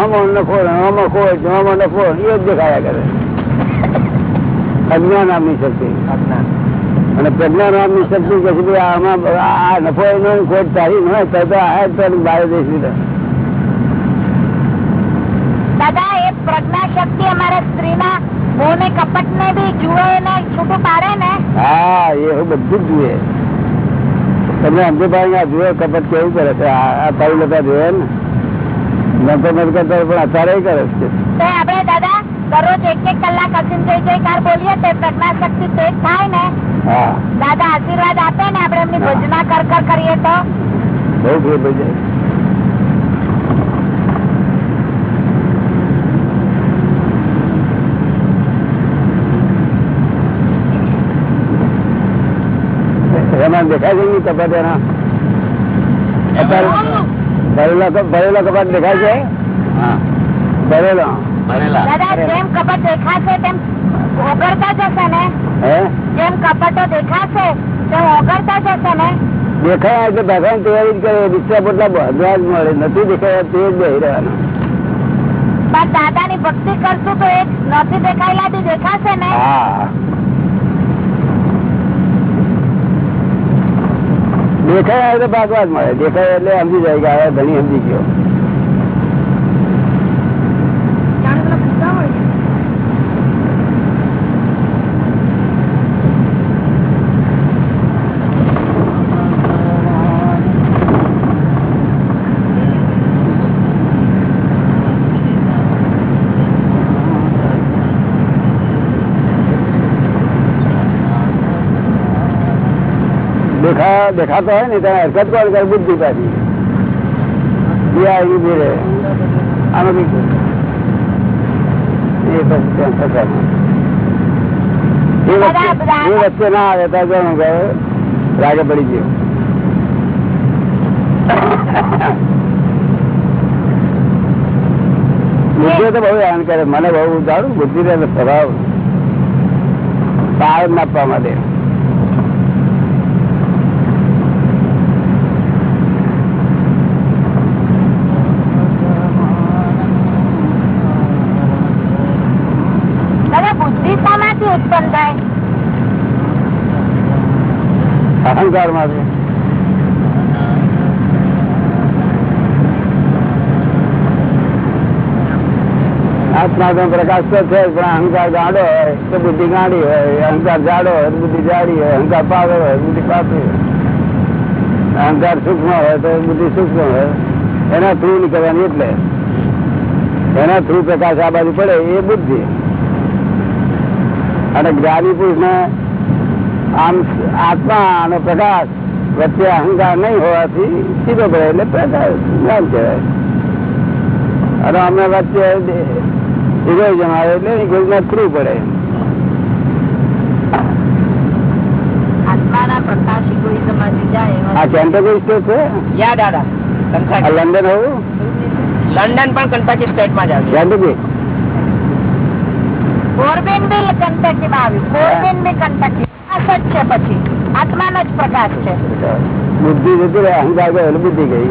આમાં નફો આમાં ખોટ આમાં નફો એ જ દેખાયા કરે અજ્ઞાન નામની શક્તિ અને પ્રજ્ઞા નામની શક્તિ કે છે ભાઈ આમાં આ નફો એનો ખોટ તારી ન હોય તો તો આ જ તને બહાર દેશી દે. દાદા એ પ્રજ્ઞા શક્તિ અમારા સ્ત્રીના મોહ ને કપટ ને બી જુએ ને છૂટું પાડે ને હા એ બધું જ જુએ તમે અમદે ભાઈ જુએ કપટ કેવું કરે છે આ આ તારી લોકો જોયે ને નતો નથી કરતા પણ અત્યારે કરે છે. આપણે દાદા દરરોજ એક એક કલાક અસીમ જય જયકાર બોલીએ તે પ્રજ્ઞા શક્તિ તેજ થાય ને. દાદા આશીર્વાદ આપે ને આપણે એમની ભજના કર કર કરીએ તો. બહુ ફેર એમાં દેખાય છે ને એના? અત્યારે ભરેલો ભરેલો કપાટ દેખાય છે? ભરેલો. દાદા જેમ કપટ દેખાશે તેમ ઓગળતા જશે ને? જેમ કપટો દેખાશે તેમ ઓગળતા જશે ને? દેખાય એટલે ભગવાન તૈયારી જ કરે રિક્ષા પોટલા જ મળે. નથી દેખાયા તે જ બેહી રહેવાના. પણ દાદાની ભક્તિ કરશું તો એ નથી દેખાયેલા દેખાશે ને? હા. દેખાય એટલે ભાગવા જ મળે. દેખાય એટલે સમજી જાય કે હવે ધણી સમજી ગયો. દેખા દેખાતો હોય ને ત્યારે હરકત કોણ કરે બુદ્ધિ પાછી. આવી ઊભી રહે આનો બી એ પછી એ વચ્ચે ના આવે તો જાણો કે રાગે પડી ગયો. બુદ્ધિ તો બહુ હેરાન કરે. મને બહુ જાણું બુદ્ધિ સ્વભાવ પાર નાપવા માટે દાદા બુદ્ધિ શામાંથી ઉત્પન્ન થાય અહંકારમાંથી આત્મા તો પ્રકાશ તો છે પણ અહંકાર ગાડો હોય, તો બુદ્ધિ ગાડી હોય, અહંકાર જાડો હોય બુદ્ધિ જાડી હોય, અહંકાર પાગળ હોય બુદ્ધિ પાતળી હોય. અહંકાર સૂક્ષ્મ હોય, તો બુદ્ધિ સૂક્ષ્મ હોય. એના થ્રુ નીકળવાની એટલે, એના થ્રુ પ્રકાશ આ બાજુ પડે, એ બુદ્ધિ. અને જ્ઞાની પુરુષ ને આમ આત્મા અને પ્રકાશ વચ્ચે અહંકાર નહીં હોવાથી સીધો પડે એટલે પ્રકાશ જ્ઞાન કહેવાય. અને અમે વચ્ચે ઇગોઇઝમ આવે એટલે ઇગોઇઝમ થ્રુ પડે. આ છે? યા દાદા લંડન હોવું? લંડન પણ કંટાકી સ્ટેટમાં જ આવ્યું કેન્ટરબરી કોરબેન બી કંટકી માં આવ્યું કોરબેન બી કંટકી પ્રકાશ જ છે પછી. આત્માનો જ પ્રકાશ છે. બુદ્ધિ જતી રહે અહંકાર ગયો એટલે બુદ્ધિ ગઈ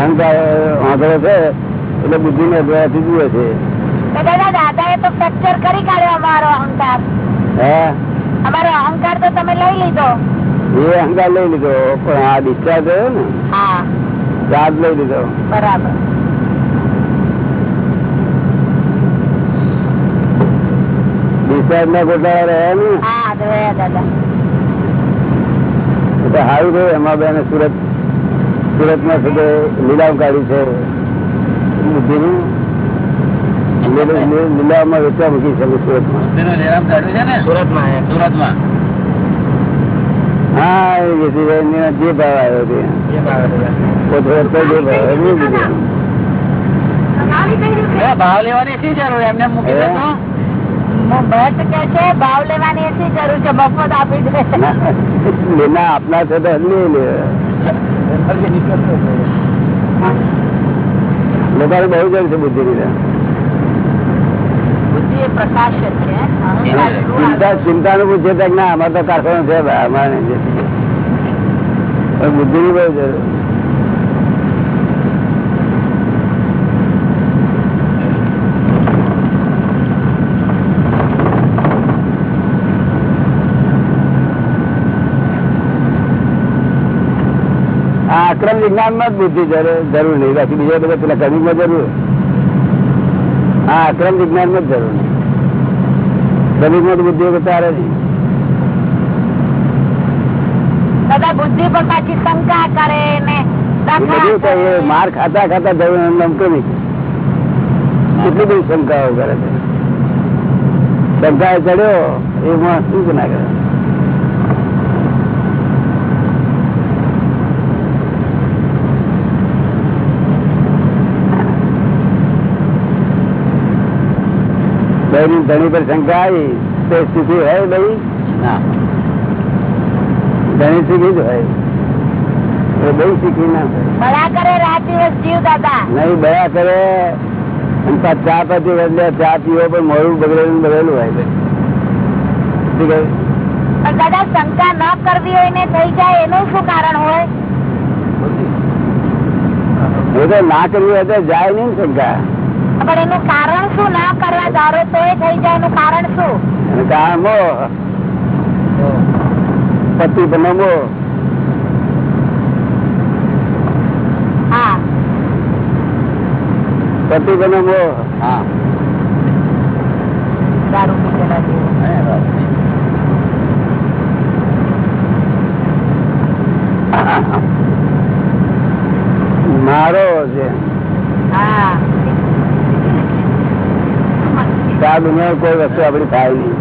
અહંકાર વાંધો છે એટલે બુદ્ધિ ને અધવાથી જુએ છે. તો દાદા દાદાએ તો ફ્રેક્ચર કરી કાઢ્યો અમારો અહંકાર. હે? અમારો અહંકાર તો તમે લઈ લીધો. એ અહંકાર લઈ લીધો પણ આ ડિસ્ચાર્જ થયો ને? હા. ચાર્જ લઈ લીધો. બરાબર. ડિસ્ચાર્જ ના ગોટાળા રહ્યા ને હા જોયા દાદા તો સારું થયું એમાં બેન સુરત સુરતમાં સુધી લીલામ કાઢી છે. બુદ્ધિનું વેચવા મૂકી છે સુરતમાં. સુરતમાં સુરતમાં. હા એ જે ભાવ આવ્યો છે. જે ભાવ આવ્યો એ ભાવ લેવાની શું જરૂર? એમને મૂકી ભટ્ટ કે છે ભાવ લેવાની એસી જરૂર છે મફત આપી દે. ના, આપના છે તો લોકોને બહુ જરૂર છે બુદ્ધિ ની ચિંતા ચિંતા નું પૂછે ના અમારે તો કારખાનો છે બુદ્ધિ ની બહુ જરૂર. અક્રમ વિજ્ઞાનમાં જ બુદ્ધિ જરૂર નહીં. બાકી બીજા બધા પેલા કવિ માં જરૂર. હા અક્રમ વિજ્ઞાનમાં જ જરૂર નહીં. કવિ માં બુદ્ધિ વગર નહીં. દાદા બુદ્ધિ પણ પાછી શંકા કરે ને માર ખાતા ખાતા જરૂર નમતું કેટલી બધી શંકાઓ કરે છે. શંકા ચડ્યો એમાં શું ના કરે? બહેની ધણી પર શંકા આવી તે સ્થિતિ હોય ભાઈ? ના. ધણી શીખી જ હોય. એ બહુ શીખી ના બળા કરે રાત દિવસ જીવ દાદા. નહીં બયા કરે. ચા પછી બદલે ચા પીવો પણ મોડું બગડેલું બગડેલું હોય પણ દાદા શંકા ના કરવી હોય ને થઈ જાય એનું શું કારણ હોય? ના કરવી હોય તો જાય નહીં શંકા. પણ એનું કારણ શું ના કરવા ધારો તો એ થઈ જાય એનું કારણ શું? કારણ મો પતિ બનો પતિ બનો મો હા દારૂ પીધેલા જેવું. મારો છે હા આ દુનિયા કોઈ વસ્તુ આપડી થાય નહીં.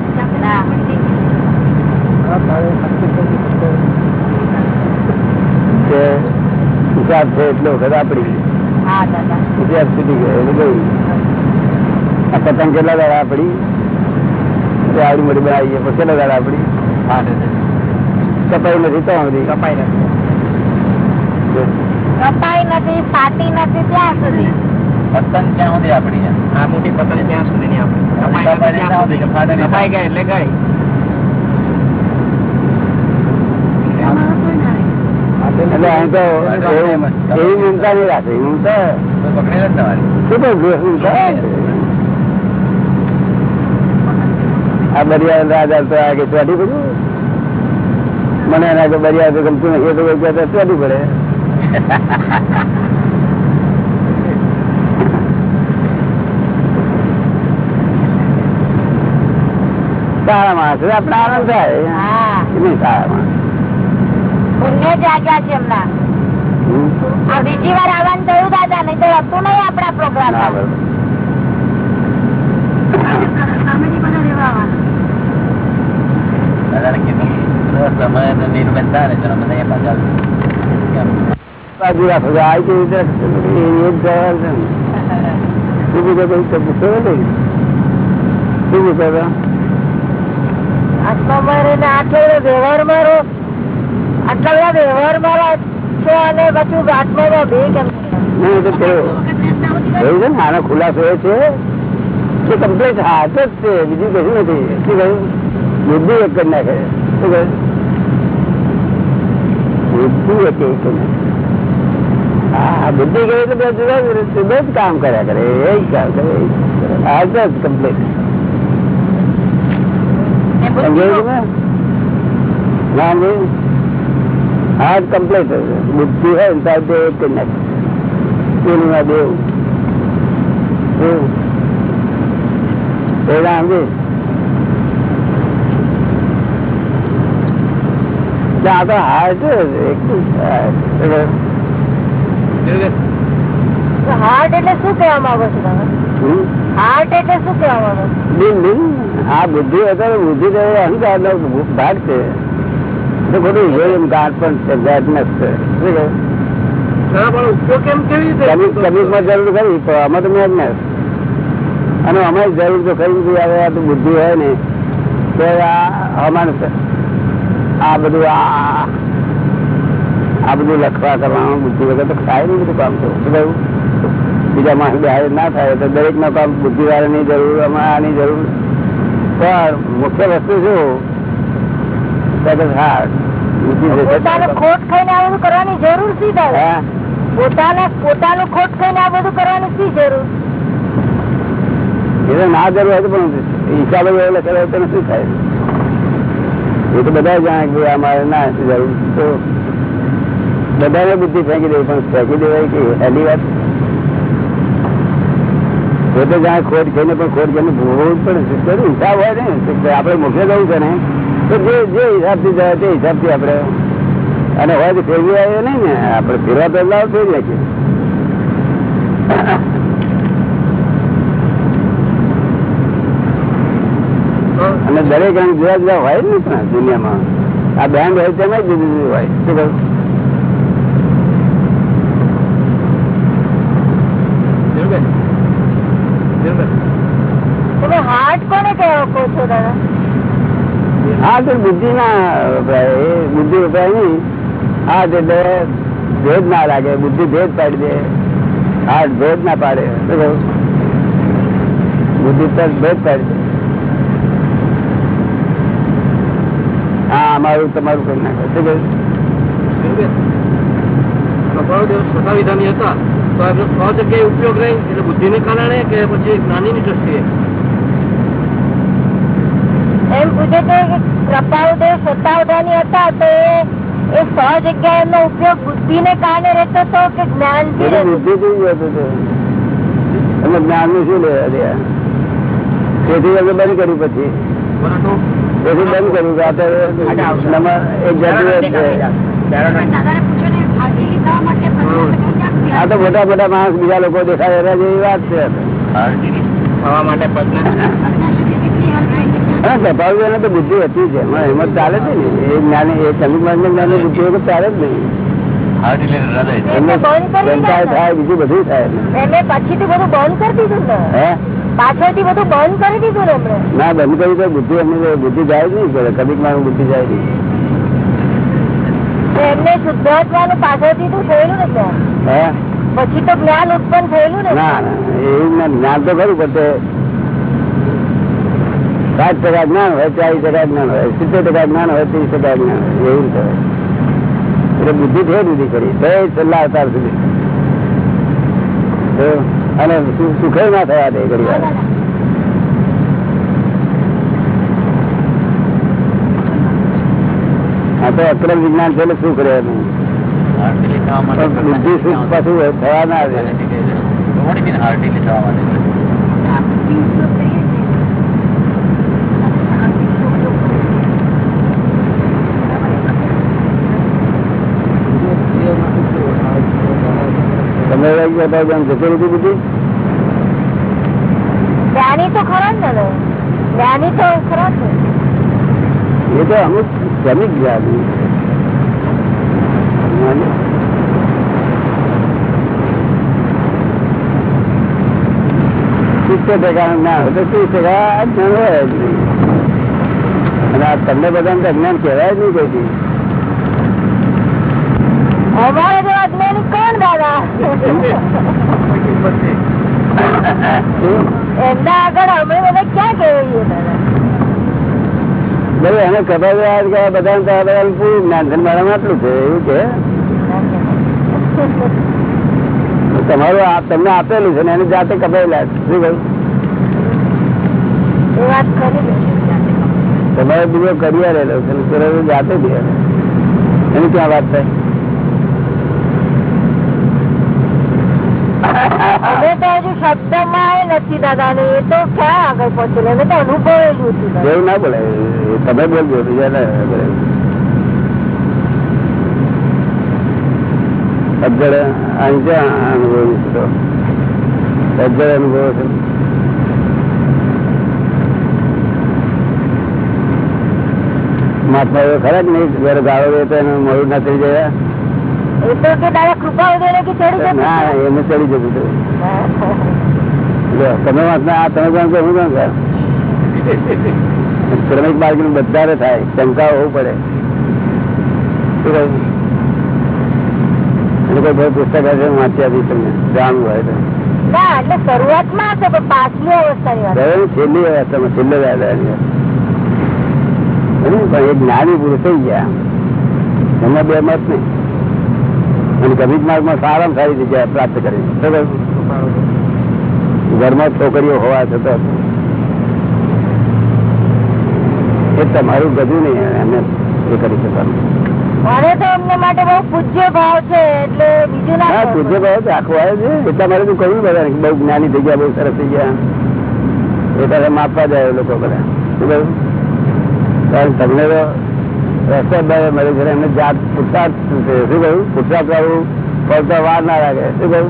હિસાબ છે એટલો વખત આપડી હા સુધી ગયો એટલે ગઈ આ પતંગ કેટલા દાડા આપડી આવડી મોટી બનાવી છે કેટલા દાડા આપડી કપાઈ નથી તો કપાઈ નથી. કપાઈ નથી ફાટી નથી ત્યાં સુધી. પતંગ ક્યાં સુધી આપડી આ મોટી પતન ત્યાં સુધી. ની આપડી કપાઈ ગયા એટલે ગઈ. મને એના બરિયા તો ગમતું નથી એ તો ચોટી પડે. સારા માણસ આપડે આનંદ થાય. નહીં સારા માણસ પુણ્ય જાગ્યા છે એમના. બીજી વાર આવવાનું થયું દાદા નહીં તો હતું નહીં આપણા પ્રોગ્રામ ના, તો? તો તો? આત્મામાં તો ખુલાસો એ છે કે કમ્પ્લેટ હાથ જ છે, બીજું કશું નથી. શું કહ્યું? બુદ્ધિ એક જ નાખે. શું કહ્યું? બુદ્ધિ એક એક હા, બુદ્ધિ કરે એટલે બધા જુદા જુદા જ કામ કર્યા કરે, એ જ કામ કરે હાથ જ કમ્પ્લીટ હાથ કમ્પ્લીટ બુદ્ધિ હોય ને ત્યારે પેલા સમજે આ તો. હાર્ટ એટલે શું કહેવા માંગો છો? હાર્ટ એટલે શું કહેવામાં છો? દિલ દિલ આ બુદ્ધિ અત્યારે બુદ્ધિ તો અહંકાર નો ભાગ છે તો ખોટું છે પણ છે જાતનેસ છે. બુદ્ધિ હોય ને તો આ અમારે આ બધું આ બધું લખવા કરવાનું બુદ્ધિ વગર તો થાય નહીં બધું કામ તો. શું કહ્યું બીજા માણસ બે ના થાય તો દરેક નો કામ બુદ્ધિ વાળાની જરૂર અમારે આની જરૂર. પણ મુખ્ય વસ્તુ શું? ખોટ ખાઈને આ બધું કરવાની જરૂર શી દાદા હા? પોતાનું ખોટ ખાઈને આ બધું કરવાની શી જરૂર? એ ના જરૂર હોય તો પણ હિસાબે એવો લખેલો તો શું થાય? એ તો બધા જાણે કે અમારે ના જરૂર. તો બધાને બુદ્ધિ ફેંકી દેવી પણ ફેંકી દેવાય કે એની વાત પોતે જ્યાં ખોટ ખાઈને પણ ખોટ છે. બધું હિસાબ હોય ને આપણે મોકલે જવું છે ને. તો જે જે હિસાબથી જાય તે હિસાબથી આપણે. અને હોય તો ફેરવી આવ્યો નહીં ને, આપણે ફેરવા પહેલા ફેરી નાખીએ અને દરેક રંગ જુદા જુદા હોય ને પણ દુનિયામાં. આ બેન્ડ હોય તેમાં જુદી જુદું હોય. શું કહું ધીરુભાઈ ધીરુભાઈ તમે હાર્ટ કોને કહેવો કહો છો દાદા હા તો બુદ્ધિ ના વપરાય એ બુદ્ધિ વપરાય નહીં. હા એટલે ભેદ ના લાગે બુદ્ધિ ભેદ પાડી દે. આ ભેદ ના પાડે. બુદ્ધિ તરત ભેદ પાડી દે. હા અમારું તમારું કરી. નાખે શું કહ્યું હતા? તો એમનો સો જગ્યાએ ઉપયોગ રહી? એટલે બુદ્ધિને કારણે કે પછી જ્ઞાનીની દ્રષ્ટિએ? એમ પૂછે છે કે કૃપાળુદેવ સત્તાવધાની હતા તો એ સો જગ્યા એમનો ઉપયોગ બુદ્ધિને કારણે રહેતો હતો કે જ્ઞાનથી બુદ્ધિ થી એટલે. જ્ઞાનનું શું લેવા તેથી અમે બંધ કર્યું પછી. તેથી બંધ કર્યું કે આ તો નંબર એક જરૂરિયાત છે. આ તો મોટા મોટા માણસ બીજા લોકો દેખાય એના જેવી વાત છે. માટે હા સ્વભાવ એને તો બુદ્ધિ હતી છે એમાં એમાં ચાલે છે ને. એ જ્ઞાન એ ચંદ્ર જ્ઞાન બુદ્ધિ વગર ચાલે જ નહીં એમને જનતા થાય બીજું બધું થાય. એમને પછીથી બધું બંધ કરી દીધું ને? હે? પાછળથી બધું બંધ કરી દીધું ને એમણે ના બંધ કર્યું તો બુદ્ધિ એમની બુદ્ધિ જાય નહીં કરે કદીક મારું બુદ્ધિ જાય નહીં. એમને શુદ્ધાત્માનું પાછળથી તો થયેલું ને હે? પછી તો જ્ઞાન ઉત્પન્ન થયેલું ને? ના ના એવું જ્ઞાન તો ખરું પણ સાત ટકા જ્ઞાન હોય ચાલીસ ટકા જ્ઞાન હોય સિત્તેર ટકા જ્ઞાન હોય ત્રીસ ટકા જ્ઞાન હોય એવું કરે એટલે બુદ્ધિ થઈ દીધી કરી બે છેલ્લા અવતાર સુધી. તો અને સુખે ના થયા તે ઘડી વાર. આ તો અક્રમ વિજ્ઞાન છે એટલે શું કરે એનું? પણ બુદ્ધિ સુખ પાછું થવા ના દે. તમે ગયા હતા જેમ જતી રહી બુદ્ધિ જ્ઞાની તો ખરા ને જ્ઞાની તો ખરા એ તો અમુક જમી ગયા સિત્તેર ટકા ના હોય તો ત્રીસ ટકા અજ્ઞાન હોય જ નહીં. અને આ તમને બધાને જ્ઞાન અજ્ઞાન કહેવાય જ નહીં કોઈ. અમારે જો અજ્ઞાની કોણ દાદા એમના આગળ અમે બધા ક્યાં કહેવાય દાદા એને ખબર છે મારામાં આટલું એવું કે તમારું તમને આપેલું છે ને એને જાતે કપાયેલા. શું કહ્યું. તમારે બીજો કરિયર જાતે જ. એની ક્યાં વાત થાય અમે તો હજુ શબ્દમાં એ નથી દાદા ને એ તો ક્યાં આગળ પહોંચેલું અમે તો અનુભવેલું એવું ના બોલે. તમે બોલજો બીજા ના બોલે. અજ્જડ અહીં ક્યાં અનુભવ તો. અજ્જડ અનુભવ છે. મહાત્મા એવો ખરા જ નહીં? જયારે ગાળો તો એનું મોડું ના થઈ જાય. એ તો કે દાદા કૃપા વગેરે કે ચડી જતું ના ચડી જતું તમે વાંચના આ તમે છો હું છું. શ્રમિક માર્ગ બધા થાય શંકા હોવું પડે. શું કહ્યું? કોઈ પુસ્તક હશે? હું વાંચી આપીશ તમને. જાણવું હોય તો. શરૂઆતમાં? છેલ્લી અવસ્થામાં છેલ્લે પણ એ જ્ઞાની પુરુષ થઈ ગયા. એમાં બે મત નહીં. અને ગમિત માર્ગમાં સારામાં સારી જગ્યા પ્રાપ્ત કરી? ઘરમાં છોકરીઓ હોવા છતાં એ તમારું બધું નહીં એમને એ કરી શકવાનું. મને તો એમને માટે બહુ પૂજ્ય ભાવ છે એટલે બીજું ના પૂજ્ય ભાવ તો આખું આવે છે. એટલા માટે તો કહ્યું બધા. બહુ જ્ઞાની થઈ ગયા બહુ સરસ થઈ ગયા. એટલે માપવા જાય એ લોકો બધા. શું કહ્યું? તમને તો રસ્તે મળે છે એમને જાત છે? શું કહ્યું? વાળું પડતા વાર ના લાગે. શું કહ્યું?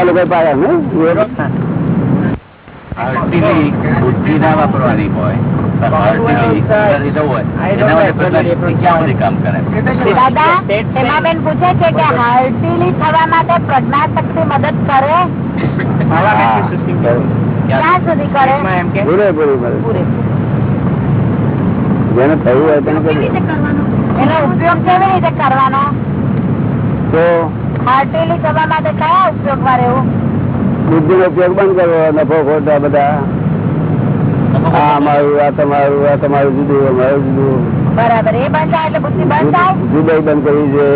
કરે? ક્યાં સુધી કરે? પૂરેપૂરી મદદ પૂરે જેને થયું હોય તેને એનો ઉપયોગ કેવી રીતે કરવાનો? તો હાર્ટીલી કરવા માટે કયા ઉપયોગમાં રહેવું? બુદ્ધિ નો ઉપયોગ બંધ કરવો નફો ખોટા બધા. આ અમારું આ તમારું આ તમારું જુદું અમારું જુદું. બરાબર એ બંધ થાય એટલે બુદ્ધિ બંધ થાય? જુદાઈ બંધ કરવી છે.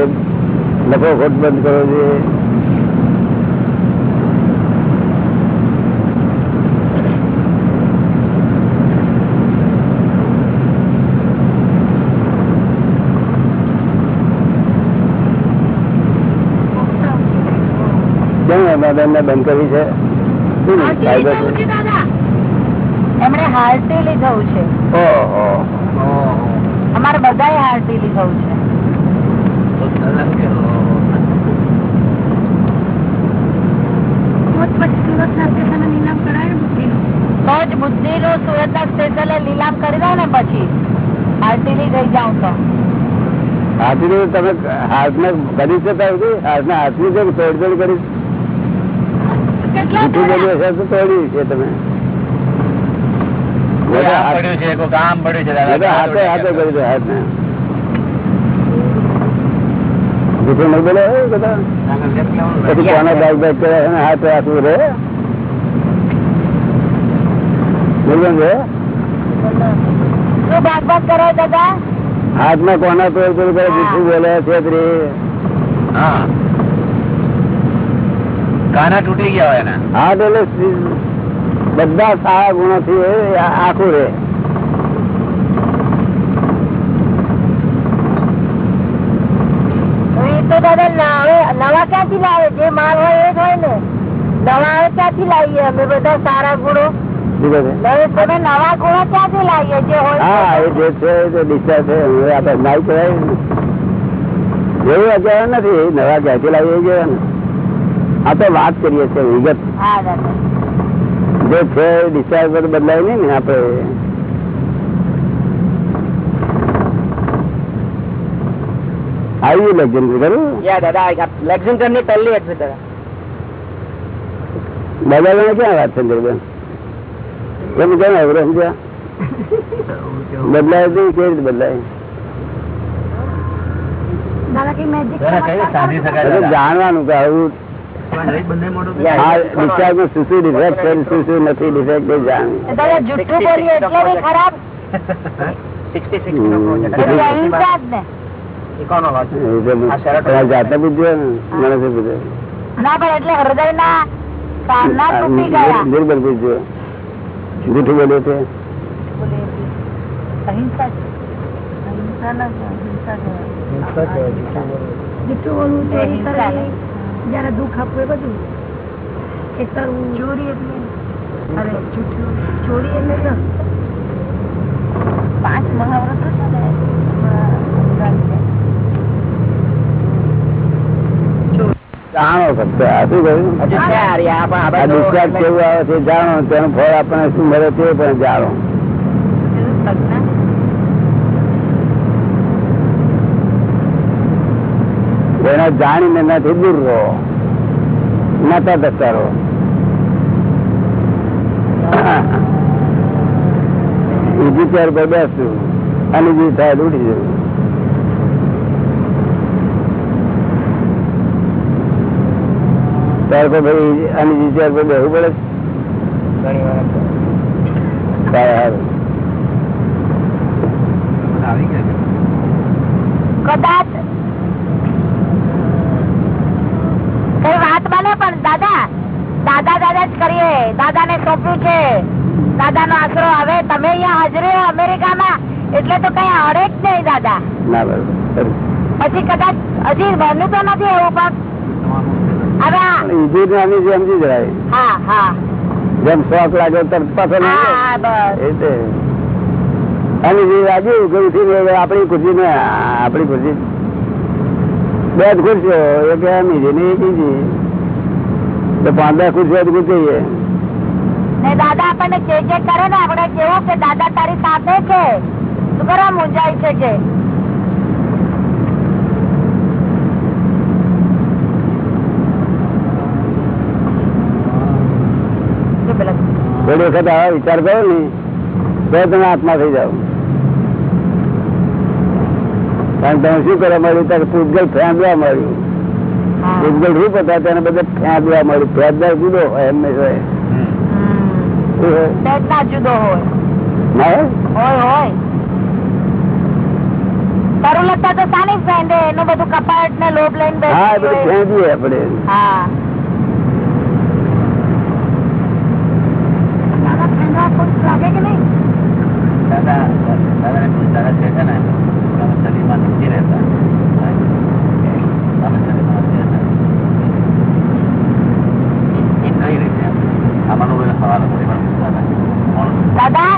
નફો ખોટ બંધ કરવો છે. કેમ એમાં એમને બંધ કરવી છે? એમણે અમારે તો જ બુદ્ધિ નું સુરત ના સ્ટેશને લીલામ કરી દઉં ને પછી હાર્ટીલી થઈ જાઉં તો હાથની તમે હાથને કરી શકાય છે હાથને જેમ તોડજોડ કરી છે હાથે હાથે કરી દો હાથને જૂઠું નહીં બોલે હે બધા? પછી કોના બાઈક બાઈક કરે રહે? બોલવાનું છે? દાદા? હાથમાં કોના તોડ તોડ કરે જૂઠું બોલે હા. કાના તૂટી ગયા હોય એના. હાથ એટલે બધા સારા ગુણો થી આખું રે. એ તો દાદા ના- નવા ક્યાંથી લાવે? જે માલ હોય એ જ હોય ને. નવા ક્યાંથી લાવીએ અમે બધા સારા ગુણો? નવા ગુણો ક્યાંથી લાવીએ? જે હોય હા એ જે છે તે ડિસ્ચાર્જ છે. આપણે નાઈ કહેવાય એવું અત્યારે નથી નવા ક્યાંથી લાવીએ ગયા ને. આ તો વાત કરીએ છીએ વિગત. હા દાદા. જે છે ડિસ્ચાર્જ બધું બદલાય નહીં ને આપણે આવ્યું લગ્ન ખરું? દાદા લેક્ઝિંગ્ટનની પહેલી એક્ઝિટ બદલવાની ક્યાં વાત છે બેન? એમ કેમ આવડે સમજ્યા? બદલાય નહીં કેવી રીતે બદલાય? દાદા કઈ મેજિક સાધી એટલે શકાય જાણવાનું કે આવું આ ડિસ્ચાર્જમાં શું શું ડિફેક્ટ છે શું શું નથી ડિફેક્ટ એ બી ખરાબ. જાતે પૂછજો ને મને શું પૂછે ના પણ એટલે હૃદય ના કાનના તૂટી ગયા. નિર્બળ પૂછજો જૂઠું બોલ્યો છે અહિંસા જયારે દુઃખ આપવું એ બધું. એ કરવું ચોરી એટલે? અરે જૂઠું. ચોરી એટલે તો પાંચ મહાવ્રતો છે ને જાણો ફક્ત આ શું કહ્યું કેવું આવે છે જાણો તેનું ફળ આપણને શું મળે તે પણ જાણો. એને જાણીને નથી દૂર રહો. નતા રહો બીજી ચાર પર બેસું અને જે થાય ઉડી જવું. ત્યાર પર ભાઈ અને જે ચેર પડે કદાચ કઈ વાત બને પણ દાદા દાદા દાદા જ કરીએ દાદા ને સોંપ્યું છે દાદા નો આશરો હવે તમે અહીંયા હાજરી અમેરિકામાં એટલે તો કઈ અડે જ નહીં દાદા ના બરોબર પછી કદાચ હજી બન્યું તો નથી એવું પણ હવે આ- પણ ઈજી નાની સમજી જવાય હા હા. જેમ શોખ લાગે તરત પાછો ના હા જાય. હા બસ. એ તે. અને જે વાગ્યું કે ઉઠીને આપણી ખુરશી ને આપણી ખુરશી. બે જ ખુરશીઓ એક એમની છે ને એક બીજી તો પાંચ દસ ખુરશીઓ ગુજાઈએ દાદા આપણને જે જે કરે ને આપણે કેવું કે દાદા તારી સાથે છે. શું કરવા મૂંઝાય છે કે જો પેલા થોડી વખત આવા વિચાર કરો ને તો તમે આત્મા થઈ જાઓ. કારણ તમે શું કરવા મળ્યું ત્યારે પૂજગલ ફેંદવા મળ્યું પૂજગલ રૂપ હતા તેને બધે ફેંદવા મળ્યું ફેંદવા જુદો હોય એમને જુદો હોય. હોય? હોય. તરુલતા તો સાની ફેંદે. એનું બધું કપાટ ને લોભ લઈને હા બધું ફેંદીએ આપણે. હા દાદા ફેંદવા ખોટ લાગે કે નહીં દાદા દાદાને કે તારા છે ને તમે શરીરમાં નથી રહેતા તમે શરીરમાં નથી રહેતા કઈ રીતે આ સવાલ હતો એ પણ પૂછતા હતા? દાદા?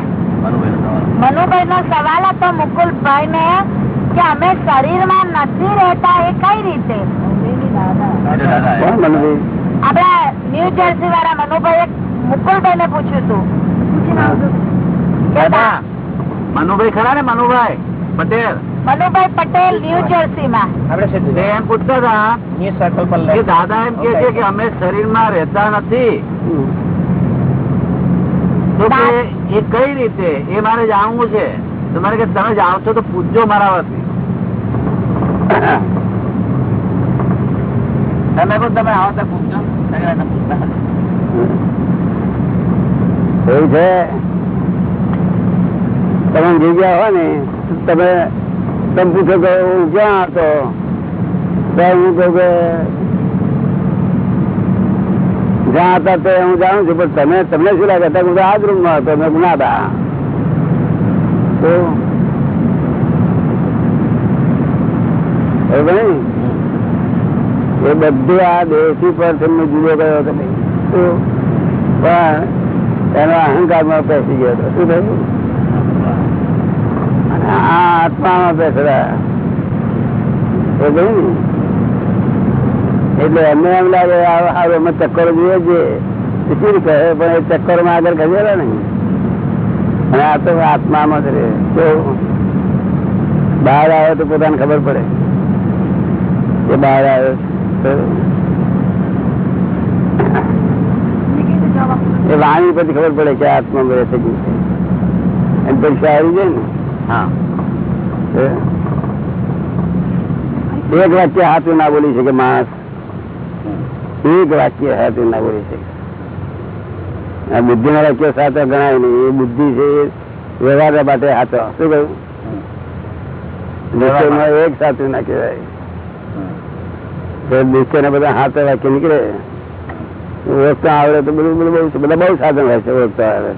મનુભાઈ નો સવાલ હતો મુકુલભાઈ ને કે અમે શરીરમાં નથી રહેતા એ કઈ રીતે? આપડા ન્યુ જર્સી વાળા મનુભાઈ? મુકુલભાઈ ને પૂછ્યું હતું પૂછીને આવજો કે દાદા મનુભાઈ ખરા ને મનુભાઈ? પટેલ? મનુભાઈ પટેલ ન્યુ જર્સી માં એમ પૂછતા હતા કે દાદા એમ કે છે કે અમે શરીરમાં રહેતા નથી. તો એ કઈ રીતે? એ મારે જાણવું છે. તમારે કે તમે જાણો છો તો પૂછજો મારા વતી. તમે પણ તમે આવો તો પૂછજો. એવું છે? તમે જગ્યા હોય ને, તમે તમે પૂછો કે હું ક્યાં હતો? તો હું કહું કે જ્યાં હતા તે હું જાણું છું, પણ તમે, તમને શું લાગે? હતા હું આ જ રૂમમાં હતો, મેં ના બા. તો એ બધું આ દેશી પર તમને જુદો ગયો હતો પણ એનો અહંકારમાં પેસી ગયો હતો. શું થયું? આત્મામાં એ ગયું ને? એટલે અમને એમ લાગે આ- આ અમે ચક્કર જોઈએ છે પણ એ ચક્કરમાં આગળ ખસેલા નહીં અને આ તો આત્મામાં જ રહે. બહાર આવે તો પોતાને ખબર પડે. એ બહાર આવ્યો તો એ વાણી પછી ખબર પડે કે આત્મા રહે છે. એની પરીક્ષા આવી જાય ને. એક વાક્ય હાથું ના બોલી શકે માણસ. એક વાક્ય હાથું ના બોલી શકે. આ બુદ્ધિ ના વાક્ય સાથે ગણાય નહીં. એ બુદ્ધિ છે, એ વ્યવહાર માટે હાથો. શું કહ્યું? એક સાચું ના કહેવાય. તો ને બધા હાથે વાક્ય નીકળે ઓળખતા આવડે તો બધું બધું બહુ બધા બહુ સાધન હોય છે ઓળખતા આવે?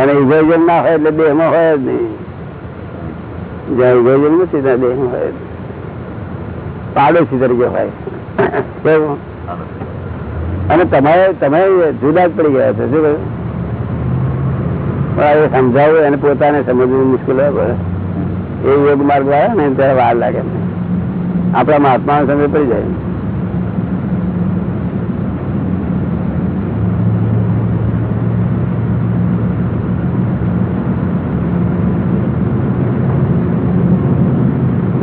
અને ઇગોઇઝમ ના હોય એટલે દેહમાં હોય જ નહીં. જ્યાં ઊભો નથી ત્યાં દેહ હોય પાડોશી તરીકે હોય. અને તમારે તમે જુદા જ પડી ગયા છો, શું પણ એ સમજાવવું એને પોતાને સમજવું મુશ્કેલ હોય પડે એ યોગ માર્ગ આવે ને ત્યારે વાર લાગે. આપણા મહાત્મા સમય પડી જાય.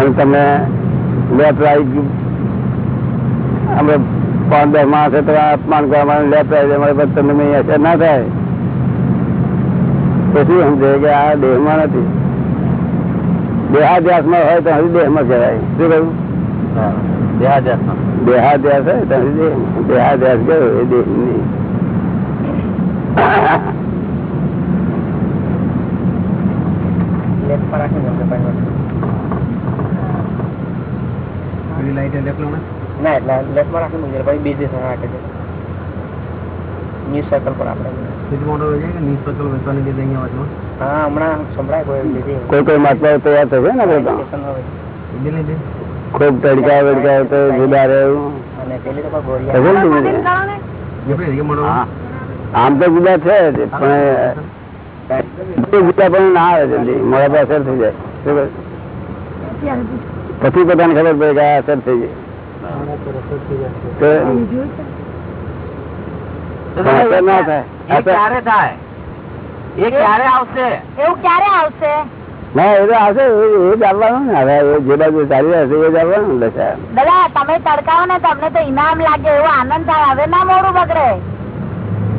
અને તમે લેફ્ટ રાઈટ અમે પાંચ દસ માણસે તમે અપમાન કરવા માટે લેફ્ટ રાઈટ અમારે તમને અસર ના થાય. તો શું સમજે કે આ દેહમાં નથી. દેહાધ્યાસમાં હોય તો હજી દેહમાં કહેવાય. શું કહ્યું? દેહાદ્યાસમાં. દેહાધ્યાસ હોય તો હજી દેહ દેહાધ્યાસ કયો? એ દેહ નહીં. લેફ્ટ આપણે પાણી ના એટલે રાખે છે. ન્યૂઝ સર્કલ પર આપણે. હા? હમણાં સંભળાય કોઈ કોઈ કોઈ મહાત્મા તૈયાર થશે ને આપણે તો. સ્ટેશન હોય. ખૂબ તડકા વડકા તો જુદા. આમ તો જુદા છે પણ જુદા પણ ના આવે જલ્દી. મોડા પાસે થઈ જાય. પૂછો. બધાને ખબર પડે કે આ અસર થઈ જોયું તમે તડકાવો ને તમને તો ઇનામ લાગે એવો આનંદ થાય. હવે ના મોડું બગડે.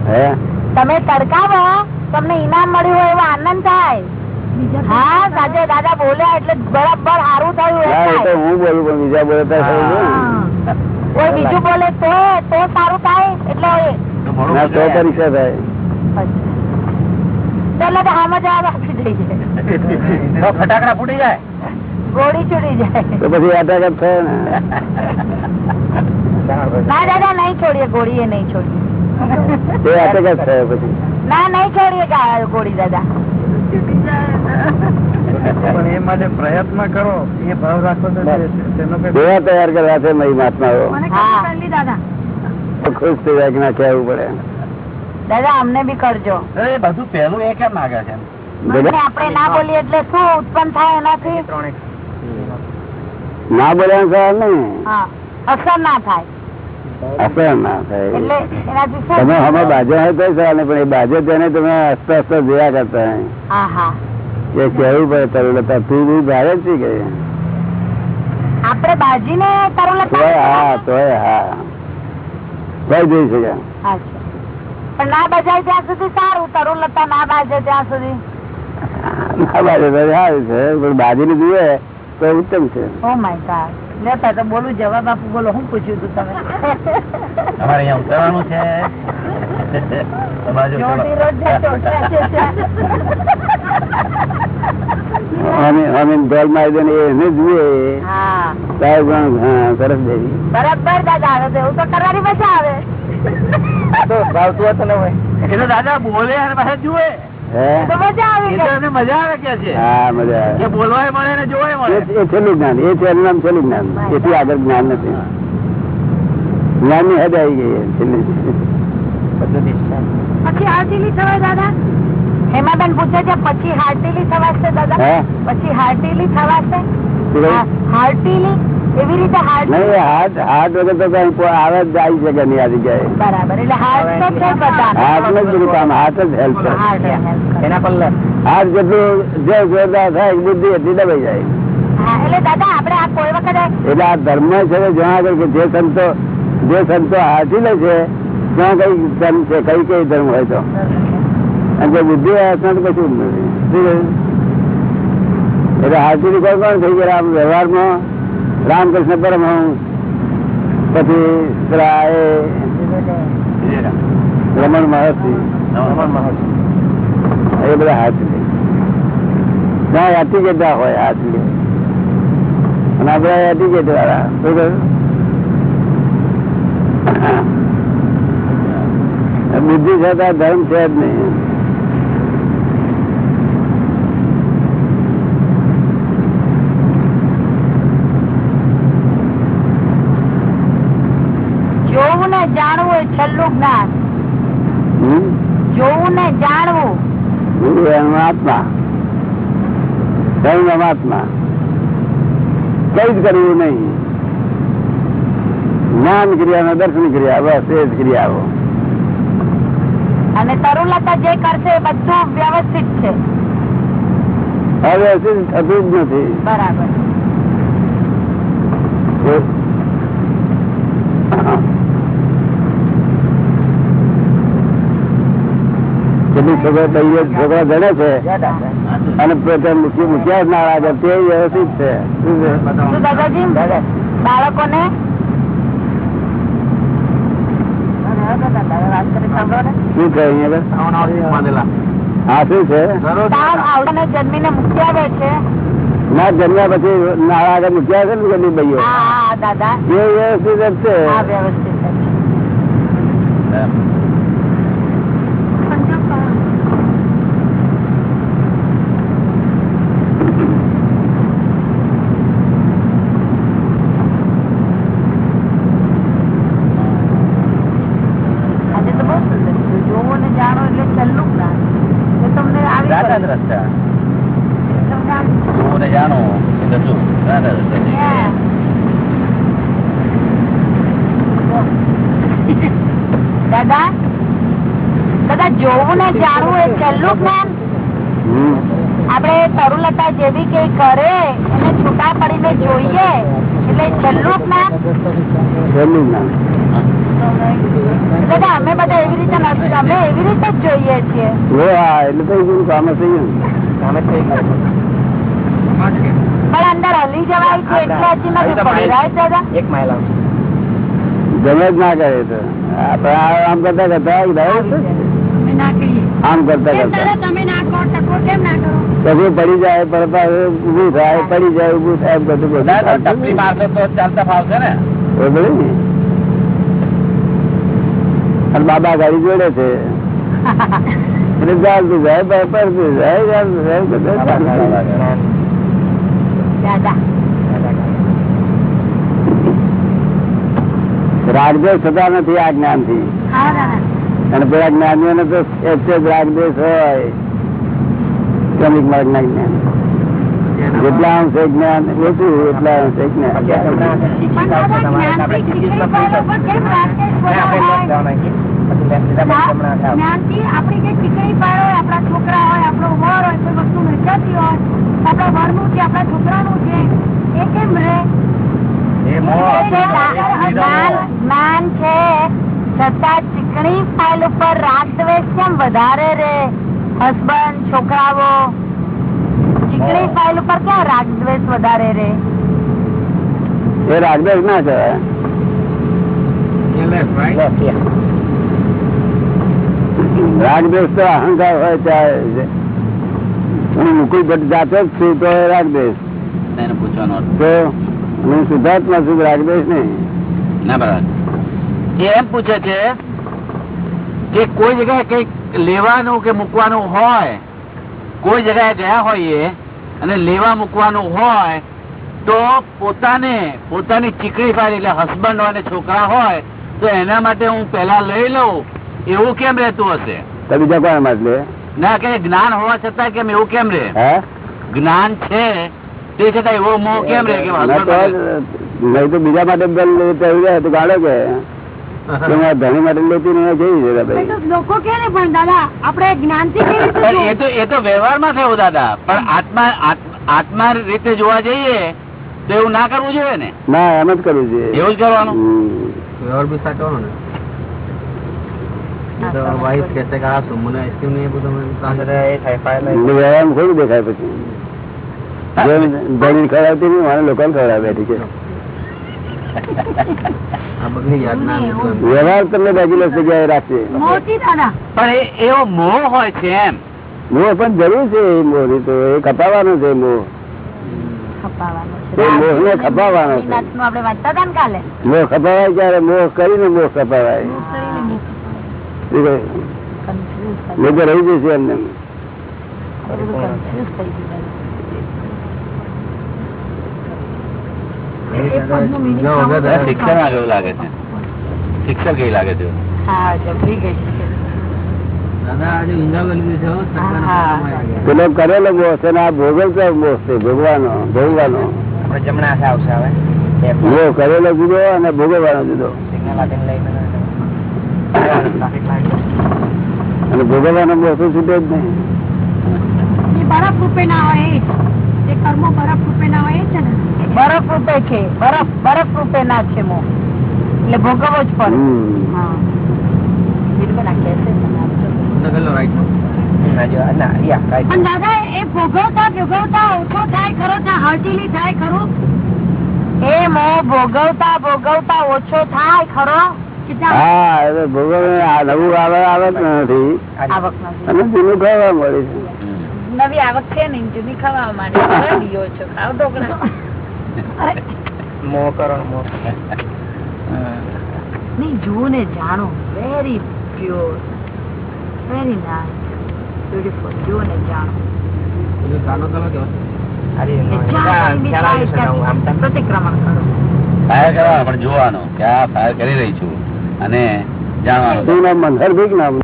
હે? તમે તડકાવો તમને ઇનામ મળ્યું હોય એવો આનંદ થાય. હા સાચે દાદા બોલ્યા એટલે બરાબર સારું થયું ના એ હું બોલું પણ બીજા બોલે તો ખરું છે ને. હા. કોઈ બીજું બોલે તો તો સારું થાય એટલે તો મોડું ના તો બોલાય. પરીક્ષા થાય. એટલે તો આમ જ આ દઈએ ફટાકડા ફૂટી જાય? ગોળી ચૂડી જાય. તો પછી અટક થાય ને. ના દાદા નહીં છોડીએ ગોળી નહીં છોડીએ. એ અટક જ થાય પછી. ના નહીં છોડીએ ગોળી દાદા. પણ એ માટે પ્રયત્ન કરો એ ભાવ રાખો તો તૈયાર કરવા છે મહી મહાત્માઓ. મને હા. ખબર પહેલી દાદા. તો ખુશ થઈ જાય ના કહેવું પડે. દાદા અમને બી કરજો. બધું પહેલું એ કેમ માગે છે? આપણે ના બોલીએ એટલે શું ઉત્પન્ન થાય એનાથી? ના બોલ્યા અસર ના થાય. અસર ના થાય તમે હમે બાજુ પણ એ બાજુ તેને તમે હસતા હસતા જોયા કરતા એ કેવું પડે તરુલતા તું બી ભારે છે કે આપણે બાજીને તરુલતા હા તોય હા. ભાઈ જોઈ શકે અચ્છા પણ ના બજાય ત્યાં સુધી સારું તરુલતા ના બાજે ત્યાં સુધી. ના બાજે સારું છે પણ બાજુને જુએ તો ઉત્તમ છે. ઓ માય ગોડ લેતા તો બોલું જવાબ આપું બોલો હું પૂછ્યું તું તમે? તમારે અહીંયા ઉતરવાનું છે. દાદા હવે તો એવું તો કરવાની મજા આવે. તો ભાવતું હતું ને હોય દાદા બોલે અને પાછા જુએ. હે? તો મજા એ આવી તો ગઈ એને મજા આવે કે છે? હા મજા આવે. કે બોલવાય મળે ને જોવાય મળે. એ- એ છેલ્લું જ્ઞાન એ છે એનું નામ છેલ્લું જ્ઞાન. એથી આગળ જ્ઞાન નથી. જ્ઞાનની હદ આવી ગઈ છે છેલ્લી. પછી આરતીલી થવાય દાદા? હેમાબેન પૂછે છે પછી હાર્ટીલી થવાશે દાદા? પછી હાર્ટીલી થવાશે હાર્ટીલી એવી રીતે હાર્ટ નહીં હાથ હાથ વગર તો કઈ કોઈ આવે જ આવી શકે નહીં આ જગ્યાએ? બરાબર એટલે હાર્ટ તો છે બધા. હાથનું જ કામ હાથ જ હેલ્પ કરે. હાર્ટ એના પર લે. હાથ જેટલું જે જોરદાર થાય બુદ્ધિ એટલી દબાઈ જાય. એટલે આ કોઈ વખત એટલે આ ધર્મ છે જ્યાં જણાવે કે જે સંતો જે સંતો હાથી લે છે ત્યાં કઈ ધર્મ છે કઈ કઈ ધર્મ હોય તો? અને જે બુદ્ધિ હોય તો કશું જ નથી? એટલે હાથી કોઈ કોણ થઈ ગયા આમ વ્યવહારમાં રામકૃષ્ણ પરમહંસ પછી પેલા એ રમણ મહર્ષિ. એ બધા હાથી હોય હાથી અને આપડે હાથી કેટલા વાળા શું કહ્યું? બુદ્ધિ છતાં ધર્મ છે જ નહીં છેલ્લું જ્ઞાન હમ? જોવું ને જાણવું ગુરુ એનો આત્મા એનો આત્મા કઈ જ કરવું નહીં. જ્ઞાન ક્રિયા દર્શન ક્રિયા બસ એ જ ક્રિયાઓ અને તરુલતા જે કરશે બધું વ્યવસ્થિત છે. અવ્યવસ્થિત થતું જ નથી. બરાબર. કેટલીક છોકરા દઈએ છોકરા ગણે છે. અને મૂકી મૂક્યા જ ના લાગે તે વ્યવસ્થિત છે. બાળકોને? શું હા શું છે? તાવ જન્મીને મૂકી આવે છે. ના જન્મ્યા પછી નાળા આગળ મૂક્યા છે ને કેટલી ભાઈઓ? હા હા દાદા. એ વ્યવસ્થિત જ છે હા વ્યવસ્થિત છે. આજે તો બહુ સુંદર છે જોવો ને જાણો એટલે છેલ્લું જ્ઞાન એ તમને આવી દાદા જ ગયું. રસ્તા એ તમને આવી ગયું. જોવું ને જાણો એટલે શું દાદા રસ્તા છે. દાદા દાદા જોવું ને જાણવું એ છેલ્લું જ્ઞાન હમ. આપણે તરુલતા જેવી કે કરે એને છૂટા પડીને જોઈએ એટલે છેલ્લું જ્ઞાન છેલ્લું જ્ઞાન. દાદા અમે બધા એવી રીતે નથી અમે એવી રીતે જ જોઈએ છીએ ઓ હા એટલે તો ગુરુ કામ જ થઈ ગયું પણ અંદર હલી જવાય છે એટલે હજી નથી પડી right, દાદા ગમે જ ના કરે તો. આમ કરતા કરતા આમ કરતા કરતા. તમે ના કરો ટકો કેમ ના કરો પછી પડી જાય ઉભું થાય પડી જાય ઉભું થાય એમ બધું ટપલી મારશો તો ચાલતા ફાવશે ને? અને બાબા ગાડી જોડે છે. એટલે ચાલતું જાય પડતું જાય ચાલતું જાય. દાદા. રાગદ્વેષ થતા નથી આ જ્ઞાનથી અને પેલા જ્ઞાનીઓ ને તો જ હોય. ક્રમિક માર્ગ ના જ્ઞાન. જેટલા અંશે જ્ઞાન ઓછું એટલા અંશે જ્ઞાન. છોકરા હોય આપણો વર હોય કોઈ વસ્તુ વેચાતી હોય આપણા વરનું છે આપણા છોકરાનું છે એ કેમ રહે? જ્ઞાન જ્ઞાન છે. છતાં ચીકણી ફાઇલ ઉપર રાગ દ્વેષ કેમ વધારે રે? હસબન્ડ છોકરાઓ. ચીકણી ફાઇલ ઉપર ક્યાં રાગ દ્વેષ વધારે રે? એ રાગદ્વેષ ના કહેવાય રાગદ્વેષ તો અહંકાર હોય ત્યારે. હું મુકુલ ભટ્ટ જાતો જ છું તો રાગદ્વેષ પૂછવાનો હું શુદ્ધાત્મા છું રાગદ્વેષ નહીં. ના બરાબર. એમ પૂછે છે કે કોઈ જગ્યાએ કંઈક લેવાનું કે મૂકવાનું હોય કોઈ જગ્યાએ ગયા હોઈએ અને લેવા મૂકવાનું હોય તો પોતાને પોતાની ચીકણી ફાડી એટલે હસબન્ડ હોય છોકરા હોય તો એના માટે હું પેલા લઈ લઉં એવું કેમ રહેતું હશે? બીજા માટે ના કે જ્ઞાન હોવા છતાં કેમ એવું કેમ રે જ્ઞાન છે તે છતાં એવો મોહ કેમ રહે કે ના તો નહીં તો બીજા માટે તો ગાળો કે? ધણી માટે લેતી નહીં કેવી ભાઈ? લોકો કે ને પણ દાદા આપણે જ્ઞાનથી કેવી એ તો એ તો વ્યવહારમાં થયું દાદા પણ આત્મા આત્મા રીતે જોવા જઈએ તો એવું ના કરવું જોઈએ ને? ના એમ જ કરવું જોઈએ. એવું જ કરવાનું? વ્યવહાર બી સાચવવાનો ને તો વાઈફ કે આ શું મને બધું વ્યવહારમાં દેખાય પછી. ધણી ખવડાવતી નહીં મારે લોકો ખવડાવે બેઠી કે. આ બગડી યાદ ના નીકળે. વ્યવહાર તમને રેગ્યુલર જગ્યાએ રાખશે પણ એવો મોહ હોય છે એમ. મોહ પણ જરૂર છે એ મોહ તો એ કપાવાનો છે મોહ. ખપાવાનો ખપાવવાનો છે. મોહ ખપાવાય ક્યારે? મોહ કરીને મોહ ખપાવાય. નહીં રહી જશે એમને કન્ફ્યુઝ થઈ ગયું એ દાદા, જો વગર દાદા શિક્ષણ લાગે છે. લાગે છે. પેલો કરેલો મોહ છે. આ ભોગવતો મોહ છે ભોગવાનો ભોગવાનો. જમણા આવશે હવે. કરેલો જુદો અને ભોગવવાનો જુદો. અને ભોગવવાનો તો છૂટે જ નહીં. જ. કર્મો બરફ રૂપે ના હોય છે ને? બરફ રૂપે છે. બરફ બરફ રૂપે ના છે મો. એટલે ભોગવવો જ પડે. હા. પણ દાદા એ ભોગવતા ભોગવતા ઓછો થાય ખરો છે થાય ખરો? એ મોહ ભોગવતા ભોગવતા ઓછો થાય ખરો? હા આ નવું આવે નથી. અને જૂનું ખાવા મળે છે. નવી આવક છે ને જૂની ખાવા માંડે. લીયો છો ખાવ ઢોકળા. મો કરો મો. નહીં જુઓ ને જાણો. Very pure very nice beautiful જુઓ ને જાણો. પ્રતિક્રમણ કરો. ફાયર પણ જોવાનો કે આ ફાયર કરી રહી છું અને જાણવાનું. નામ?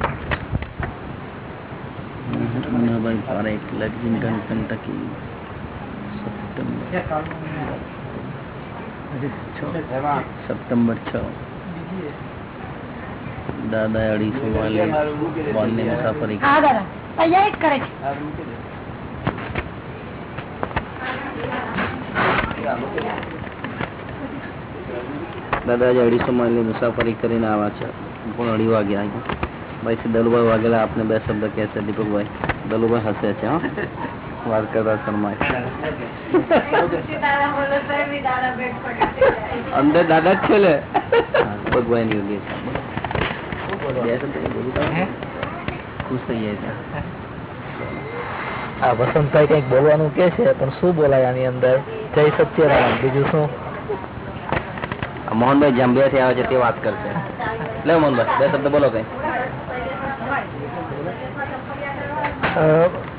મનહર ભાઈ નામ Munnabhai Parekh Lexington Kentucky September September છ દાદા અઢીસો વાલે બોનની મુસાફરી હા દાદા તૈયારી જ કરે છે દાદા આજે અઢીસો માઇલની મુસાફરી કરીને આવ્યા છે પણ અઢી વાગ્યા અહીંયા ભાઈ શ્રી દલુભાઈ વાઘેલા આપને બે શબ્દ કહે છે દીપકભાઈ દલુભાઈ હસે છે વાત કરતા શરમાય અંદર દાદા જ છે લે. ભગવાન યોગી. ખુશ થઈ જાય આ વસંતભાઈ કંઈક બોલવાનું કે છે પણ શું બોલાય આની અંદર? જય સત્યનારાયણ. બીજું શું? મોહનભાઈ જાંબિયા થી આવે છે તે વાત કરશે. લે મોહનભાઈ બે શબ્દ બોલો કઈ.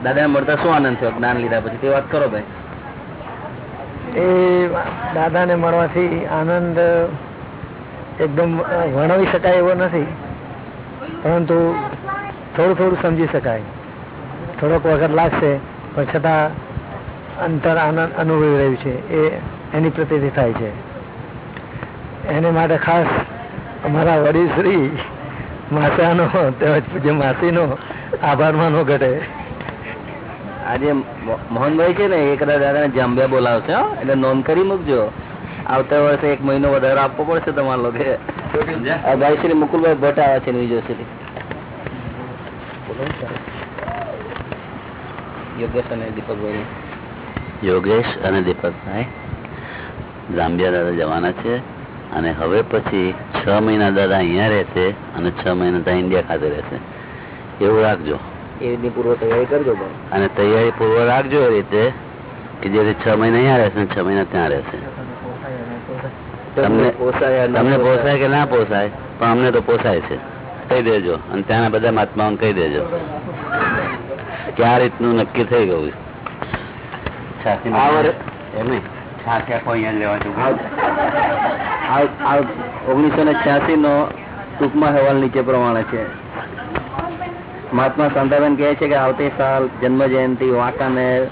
દાદા મળતા શું આનંદ થયો? જ્ઞાન લીધા પછી તે વાત કરો ભાઈ. એ દાદાને મળવાથી આનંદ એકદમ વર્ણવી શકાય એવો નથી પરંતુ થોડું થોડું સમજી શકાય. થોડોક વખત લાગશે પણ છતાં અંતર આનંદ અનુભવી રહ્યું છે. એ એની પ્રતિથી થાય છે. એને માટે ખાસ અમારા વડીલ શ્રી માતાનો તેમજ પૂજ્ય માસીનો આભાર માનો ઘટે. આજે મોહનભાઈ છે ને એ કદાચ દાદાને જાંબિયા બોલાવશે એટલે નોંધ કરી મૂકજો. આવતા વર્ષે એક મહિનો વધારે આપવો પડશે તમારા લોકો ભાઈ શ્રી મુકુલભાઈ ભટ્ટ આવે છે યુનિવર્સિટી યોગેશ અને દીપકભાઈ. યોગેશ અને દીપકભાઈ. જાંબિયા દાદા જવાના છે. અને હવે પછી છ મહિના દાદા અહીંયા રહેશે અને છ મહિના ત્યાં ઇન્ડિયા ખાતે રહેશે. એવું રાખજો. એ રીતની પૂર્વ તૈયારી કરજો અને તૈયારી પૂર્વ રાખજો એ રીતે કે જેથી છ મહિના અહીંયા રહેશે છ મહિના ત્યાં રહેશે. તમને પોસાય તમને પોસાય. કે ના પોસાય? પણ અમને તો પોસાય છે. કહી દેજો. અને ત્યાંના બધા મહાત્માઓને કહી દેજો. કે આ રીતનું નક્કી થઈ ગયું છાસી એમ છાસી આખો અહીંયા જ લેવા ઓગણીસો ને છ્યાસી નો ટૂંકમાં અહેવાલ નીચે પ્રમાણે છે. મહાત્મા શાંતાબેન કહે છે કે આવતી સાલ જન્મ જયંતિ વાંકાને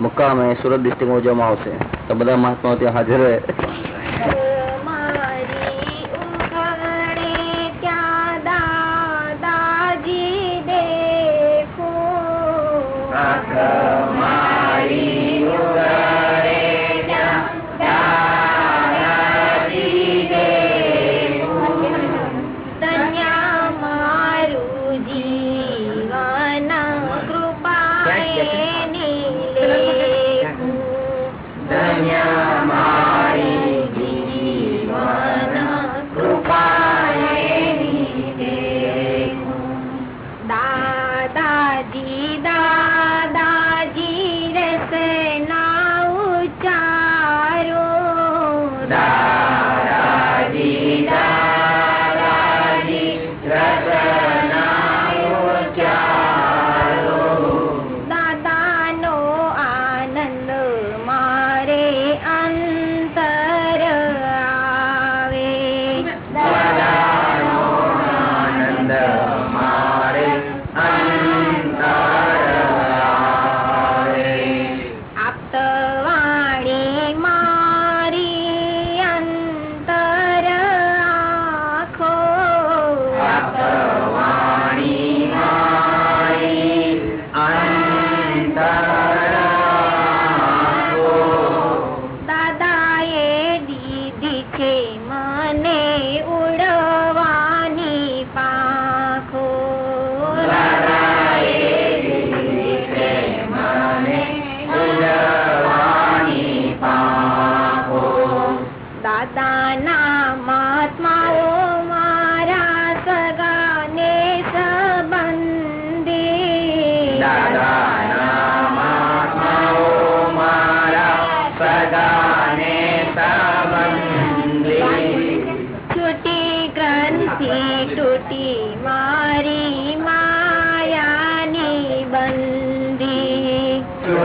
મુકામે, સુરત ડિસ્ટ્રિક્ટમાં ઉજવવામાં આવશે. તો બધા મહાત્માઓ ત્યાં હાજર રહે.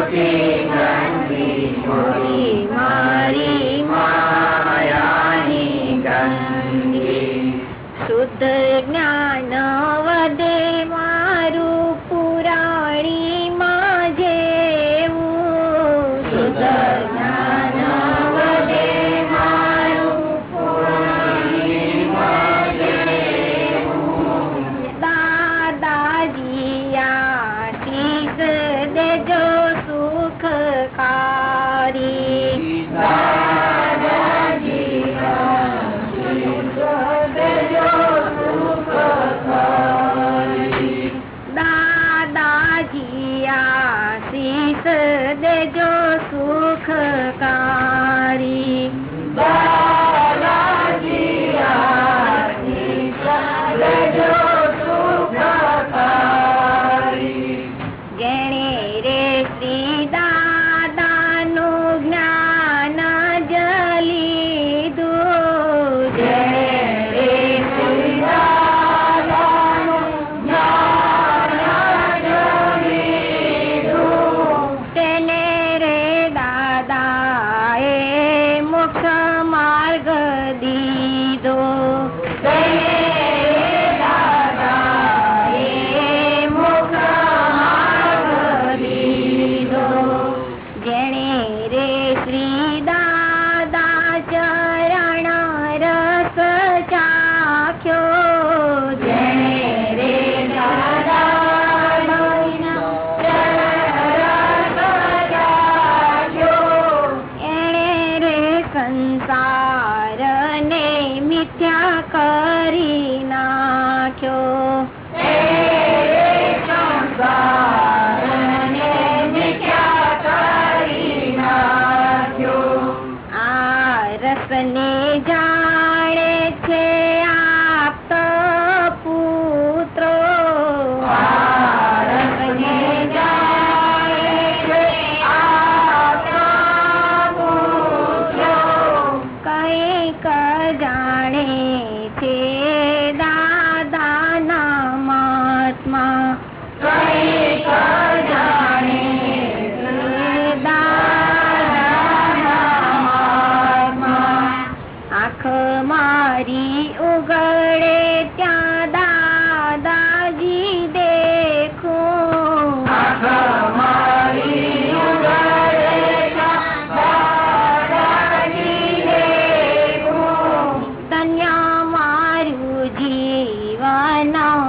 બંદી છૂટી મારી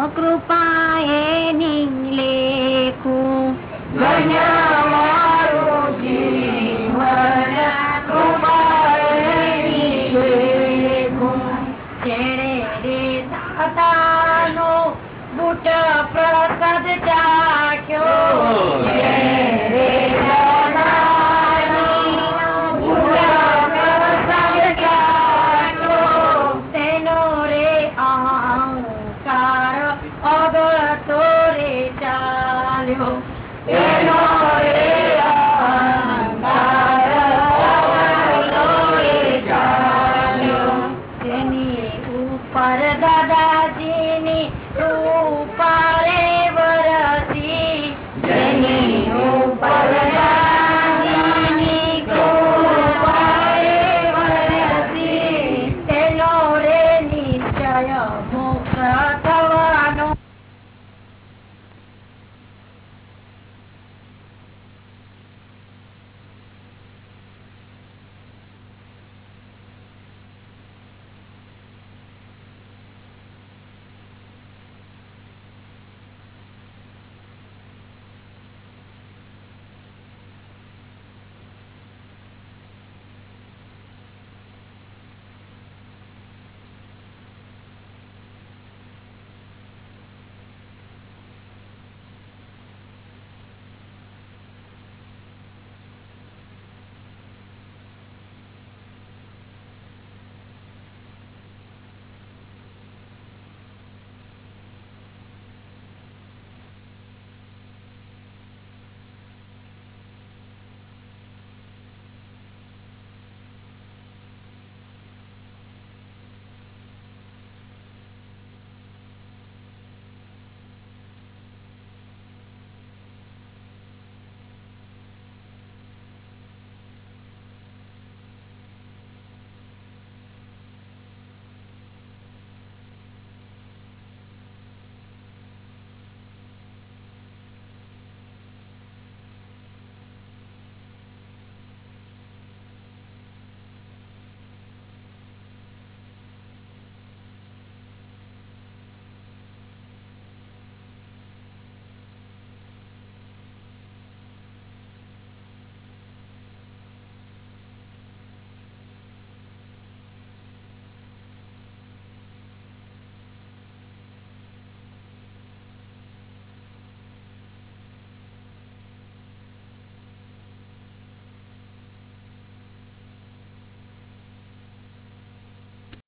જીવન